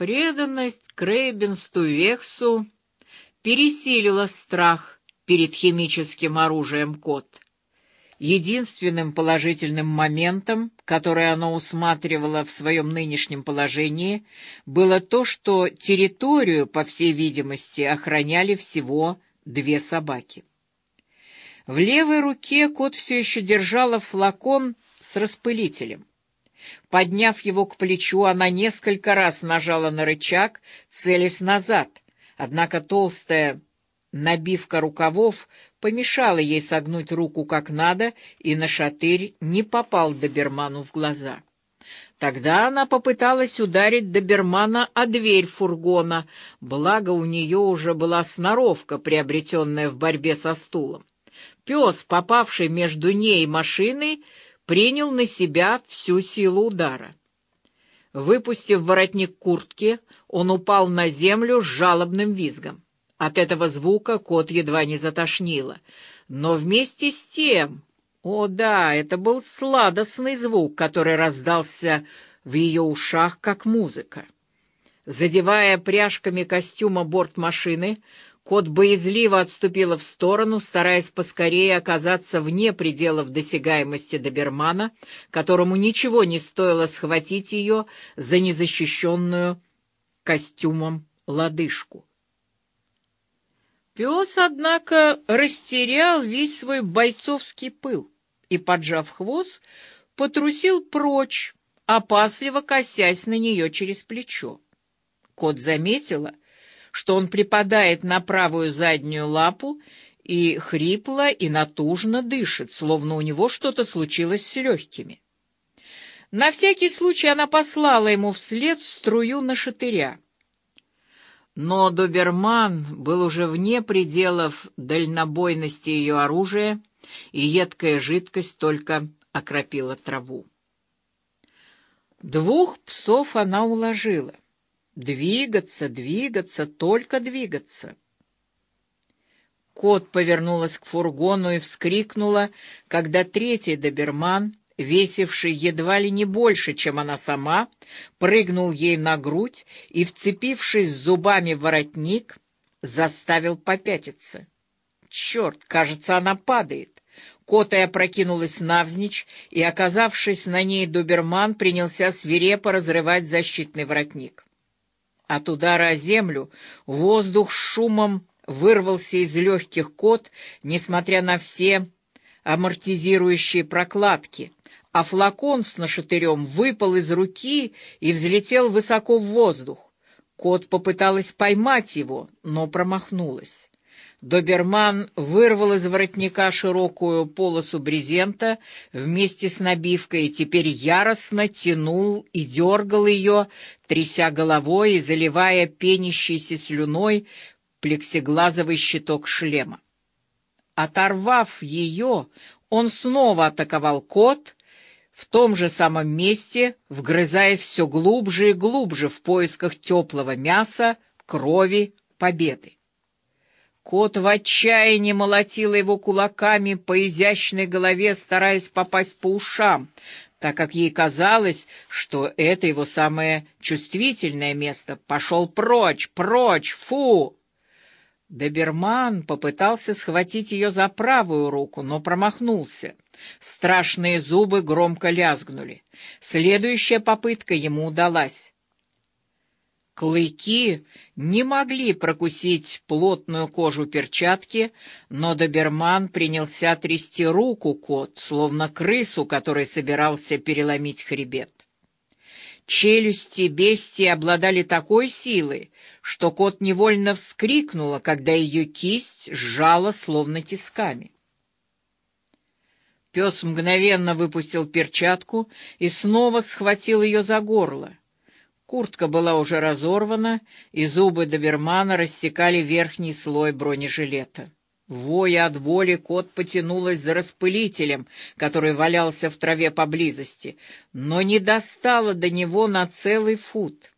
Преданность Крейбенсту Вексу пересилила страх перед химическим оружием кот. Единственным положительным моментом, который оно усматривало в своем нынешнем положении, было то, что территорию, по всей видимости, охраняли всего две собаки. В левой руке кот все еще держала флакон с распылителем. Подняв его к плечу, она несколько раз нажала на рычаг, целясь назад, однако толстая набивка рукавов помешала ей согнуть руку как надо, и нашатырь не попал доберману в глаза. Тогда она попыталась ударить добермана о дверь фургона, благо у нее уже была сноровка, приобретенная в борьбе со стулом. Пес, попавший между ней и машиной, принял на себя всю силу удара. Выпустив воротник куртки, он упал на землю с жалобным визгом. От этого звука кот едва не затошнило. Но вместе с тем... О да, это был сладостный звук, который раздался в ее ушах, как музыка. Задевая пряжками костюма борт машины, кот боязливо отступила в сторону, стараясь поскорее оказаться вне пределов досягаемости добермана, которому ничего не стоило схватить ее за незащищенную костюмом лодыжку. Пес, однако, растерял весь свой бойцовский пыл и, поджав хвост, потрусил прочь, опасливо косясь на нее через плечо. Кот заметила, что он припадает на правую заднюю лапу и хрипло и натужно дышит, словно у него что-то случилось с легкими. На всякий случай она послала ему вслед струю на шатыря. Но доберман был уже вне пределов дальнобойности ее оружия, и едкая жидкость только окропила траву. Двух псов она уложила. Двигаться, двигаться, только двигаться. Кот повернулась к фургону и вскрикнула, когда третий доберман весивший едва ли не больше, чем она сама, прыгнул ей на грудь и, вцепившись зубами в воротник, заставил попятиться. Черт, кажется, она падает. Котая опрокинулась навзничь, и, оказавшись на ней, доберман принялся свирепо разрывать защитный воротник. От удара о землю воздух с шумом вырвался из легких кот, несмотря на все амортизирующие прокладки — а флакон с нашатырем выпал из руки и взлетел высоко в воздух. Кот попыталась поймать его, но промахнулась. Доберман вырвал из воротника широкую полосу брезента вместе с набивкой и теперь яростно тянул и дергал ее, тряся головой и заливая пенящейся слюной плексиглазовый щиток шлема. Оторвав ее, он снова атаковал кот — в том же самом месте, вгрызая все глубже и глубже в поисках теплого мяса, крови, победы. Кот в отчаянии молотил его кулаками по изящной голове, стараясь попасть по ушам, так как ей казалось, что это его самое чувствительное место. «Пошел прочь! Прочь! Фу!» Доберман попытался схватить ее за правую руку, но промахнулся. Страшные зубы громко лязгнули. Следующая попытка ему удалась. Клыки не могли прокусить плотную кожу перчатки, но доберман принялся трясти руку кот, словно крысу, который собирался переломить хребет. Челюсти бестии обладали такой силой, что кот невольно вскрикнула, когда ее кисть сжала словно тисками. Пес мгновенно выпустил перчатку и снова схватил ее за горло. Куртка была уже разорвана, и зубы добермана рассекали верхний слой бронежилета. Воя от боли, кот потянулась за распылителем, который валялся в траве поблизости, но не достала до него на целый фут.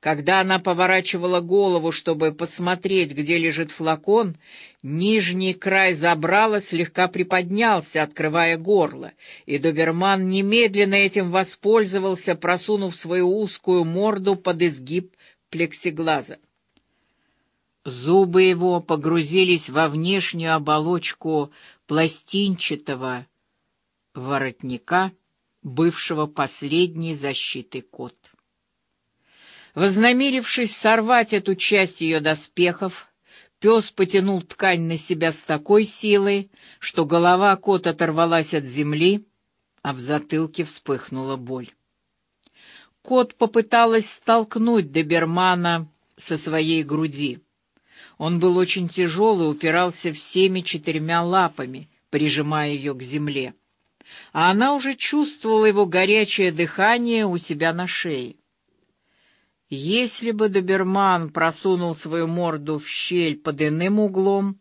Когда она поворачивала голову, чтобы посмотреть, где лежит флакон, нижний край забрала слегка приподнялся, открывая горло, и доберман немедленно этим воспользовался, просунув свою узкую морду под изгиб плексиглаза. Зубы его погрузились во внешнюю оболочку пластинчатого воротника, бывшего последней защитой кот. Вознамерившись сорвать эту часть ее доспехов, пес потянул ткань на себя с такой силой, что голова кота оторвалась от земли, а в затылке вспыхнула боль. Кот попыталась столкнуть добермана со своей груди. Он был очень тяжелый, упирался всеми четырьмя лапами, прижимая ее к земле. А она уже чувствовала его горячее дыхание у себя на шее. Если бы доберман просунул свою морду в щель под иным углом,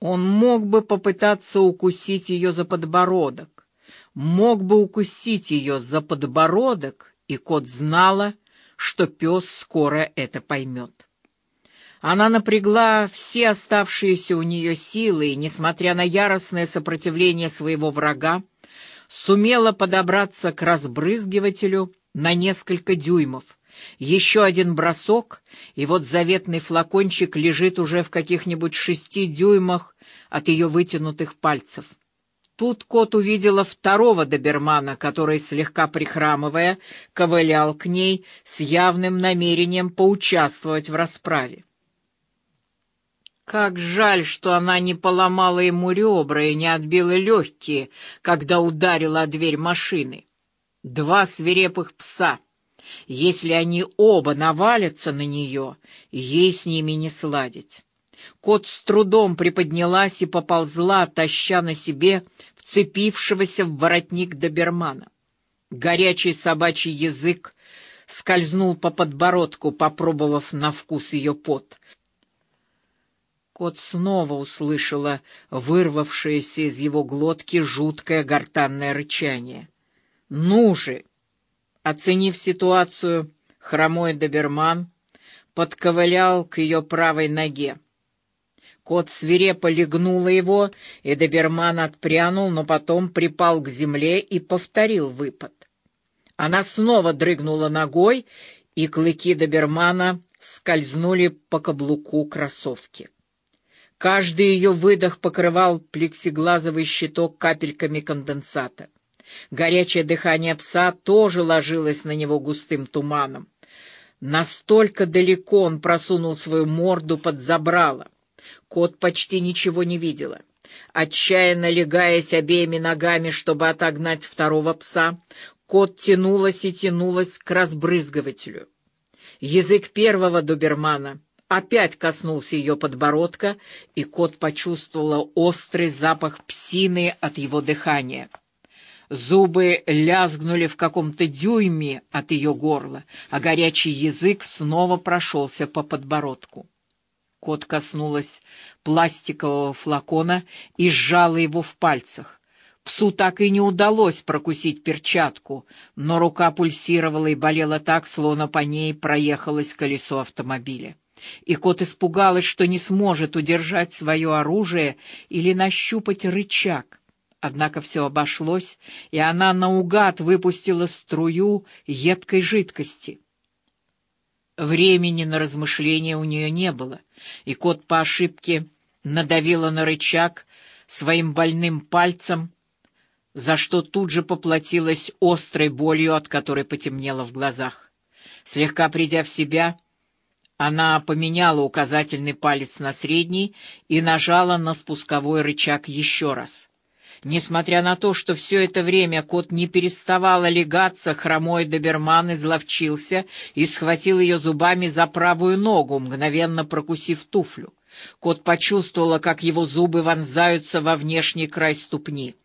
он мог бы попытаться укусить ее за подбородок, мог бы укусить ее за подбородок, и кот знала, что пес скоро это поймет. Она напрягла все оставшиеся у нее силы и, несмотря на яростное сопротивление своего врага, сумела подобраться к разбрызгивателю на несколько дюймов, еще один бросок, и вот заветный флакончик лежит уже в каких-нибудь шести дюймах от ее вытянутых пальцев. Тут кот увидела второго добермана, который, слегка прихрамывая, ковылял к ней с явным намерением поучаствовать в расправе. Как жаль, что она не поломала ему ребра и не отбила легкие, когда ударила о дверь машины. Два свирепых пса — если они оба навалятся на нее, ей с ними не сладить. Кот с трудом приподнялась и поползла, таща на себе вцепившегося в воротник добермана. Горячий собачий язык скользнул по подбородку, попробовав на вкус ее пот. Кот снова услышала вырвавшееся из его глотки жуткое гортанное рычание. «Ну же!» Оценив ситуацию, хромой доберман подковылял к ее правой ноге. Кот свирепо легнула его, и доберман отпрянул, но потом припал к земле и повторил выпад. Она снова дрыгнула ногой, и клыки добермана скользнули по каблуку кроссовки. Каждый ее выдох покрывал плексиглазовый щиток капельками конденсата. Горячее дыхание пса тоже ложилось на него густым туманом. Настолько далеко он просунул свою морду под забрало. Кот почти ничего не видела. Отчаянно легаясь обеими ногами, чтобы отогнать второго пса, кот тянулась и тянулась к разбрызгивателю. Язык первого добермана опять коснулся ее подбородка, и кот почувствовала острый запах псины от его дыхания. Зубы лязгнули в каком-то дюйме от ее горла, а горячий язык снова прошелся по подбородку. Кот коснулась пластикового флакона и сжала его в пальцах. Псу так и не удалось прокусить перчатку, но рука пульсировала и болела так, словно по ней проехалось колесо автомобиля. И кот испугалась, что не сможет удержать свое оружие или нащупать рычаг. Однако все обошлось, и она наугад выпустила струю едкой жидкости. Времени на размышления у нее не было, и кот по ошибке надавила на рычаг своим больным пальцем, за что тут же поплатилась острой болью, от которой потемнело в глазах. Слегка придя в себя, она поменяла указательный палец на средний и нажала на спусковой рычаг еще раз. Несмотря на то, что все это время кот не переставал олегаться, хромой доберман изловчился и схватил ее зубами за правую ногу, мгновенно прокусив туфлю. Кот почувствовала, как его зубы вонзаются во внешний край ступни.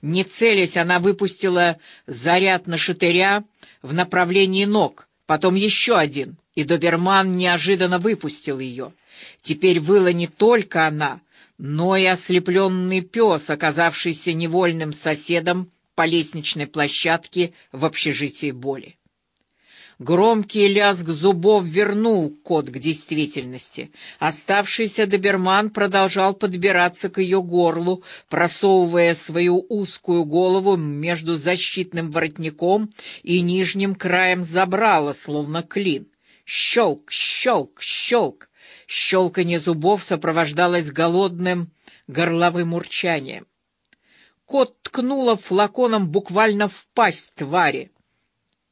Не целясь, она выпустила заряд на шатыря в направлении ног, потом еще один, и доберман неожиданно выпустил ее. Теперь выла не только она — но и ослепленный пес, оказавшийся невольным соседом по лестничной площадке в общежитии боли. Громкий лязг зубов вернул кот к действительности. Оставшийся доберман продолжал подбираться к ее горлу, просовывая свою узкую голову между защитным воротником и нижним краем забрала, словно клин. Щелк, щелк, щелк. Щелканье зубов сопровождалось голодным горловым урчанием. Кот ткнула флаконом буквально в пасть твари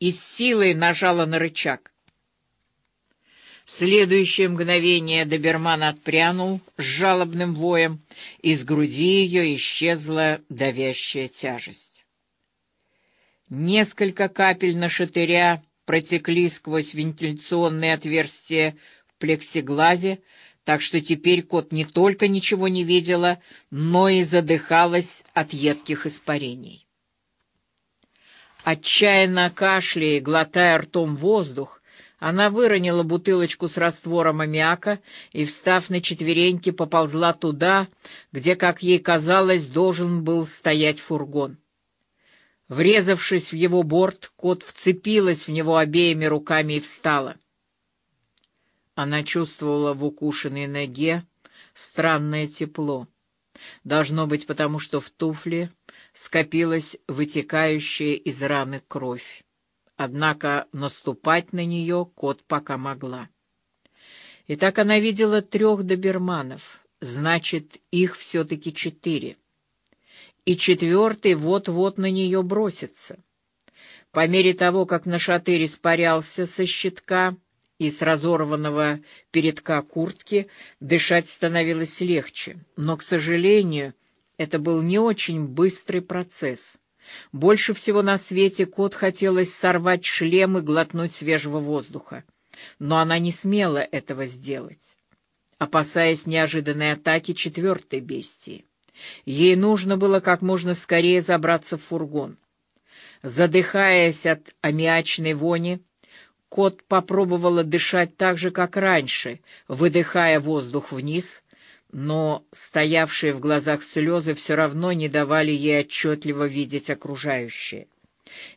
и с силой нажала на рычаг. В следующее мгновение доберман отпрянул с жалобным воем, из груди ее исчезла давящая тяжесть. Несколько капель на шатыря протекли сквозь вентиляционные отверстия плексиглазе, так что теперь кот не только ничего не видела, но и задыхалась от едких испарений. Отчаянно кашляя, глотая ртом воздух, она выронила бутылочку с раствором аммиака и, встав на четвереньки, поползла туда, где, как ей казалось, должен был стоять фургон. Врезавшись в его борт, кот вцепилась в него обеими руками и встала. Она чувствовала в укушенной ноге странное тепло. Должно быть, потому что в туфле скопилась вытекающая из раны кровь. Однако наступать на нее кот пока могла. И так она видела трех доберманов, значит, их все-таки четыре. И четвертый вот-вот на нее бросится. По мере того, как нашатырь испарялся со щитка и с разорванного передка куртки, дышать становилось легче. Но, к сожалению, это был не очень быстрый процесс. Больше всего на свете кот хотелось сорвать шлем и глотнуть свежего воздуха. Но она не смела этого сделать, опасаясь неожиданной атаки четвертой бестии. Ей нужно было как можно скорее забраться в фургон. Задыхаясь от аммиачной вони, кот попробовала дышать так же, как раньше, выдыхая воздух вниз — но стоявшие в глазах слезы все равно не давали ей отчетливо видеть окружающее.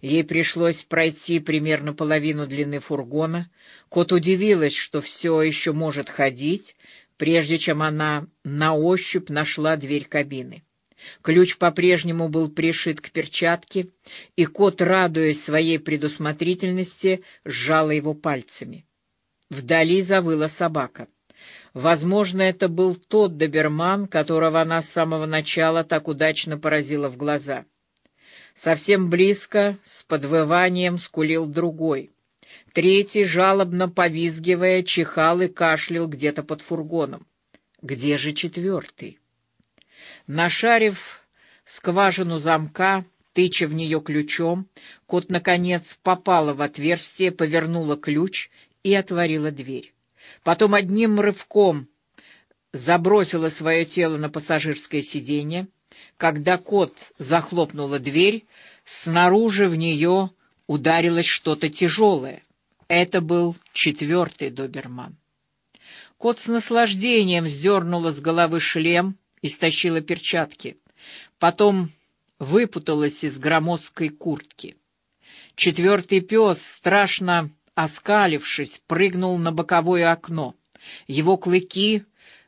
Ей пришлось пройти примерно половину длины фургона. Кот удивилась, что все еще может ходить, прежде чем она на ощупь нашла дверь кабины. Ключ по-прежнему был пришит к перчатке, и кот, радуясь своей предусмотрительности, сжала его пальцами. Вдали завыла собака. Возможно, это был тот доберман, которого она с самого начала так удачно поразила в глаза. Совсем близко, с подвыванием, скулил другой. Третий, жалобно повизгивая, чихал и кашлял где-то под фургоном. Где же четвертый? Нашарив скважину замка, тыча в нее ключом, кот, наконец, попала в отверстие, повернула ключ и отворила дверь. Потом одним рывком забросила свое тело на пассажирское сиденье. Когда кот захлопнула дверь, снаружи в нее ударилось что-то тяжелое. Это был четвертый доберман. Кот с наслаждением сдернула с головы шлем и стащила перчатки. Потом выпуталась из громоздкой куртки. Четвертый пес, страшно оскалившись, прыгнул на боковое окно. Его клыки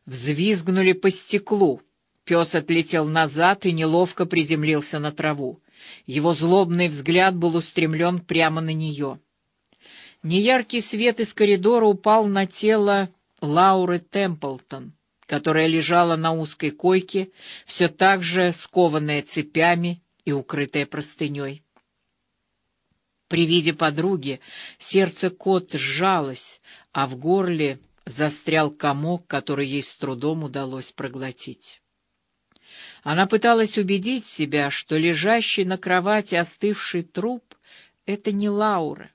взвизгнули по стеклу. Пес отлетел назад и неловко приземлился на траву. Его злобный взгляд был устремлен прямо на нее. Неяркий свет из коридора упал на тело Лауры Темплтон, которая лежала на узкой койке, все так же скованная цепями и укрытая простыней. При виде подруги сердце кот сжалось, а в горле застрял комок, который ей с трудом удалось проглотить. Она пыталась убедить себя, что лежащий на кровати остывший труп — это не Лаура.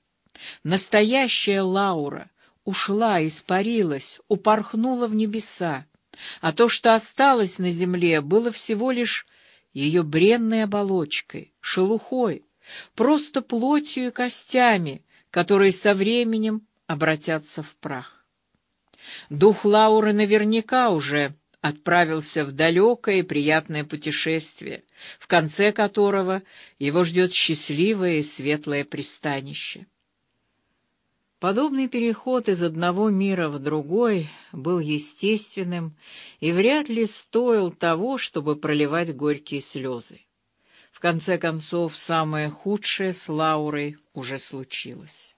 Настоящая Лаура ушла, испарилась, упорхнула в небеса, а то, что осталось на земле, было всего лишь ее бренной оболочкой, шелухой, просто плотью и костями, которые со временем обратятся в прах. Дух Лауры наверняка уже отправился в далекое и приятное путешествие, в конце которого его ждет счастливое и светлое пристанище. Подобный переход из одного мира в другой был естественным и вряд ли стоил того, чтобы проливать горькие слезы. В конце концов, самое худшее с Лаурой уже случилось.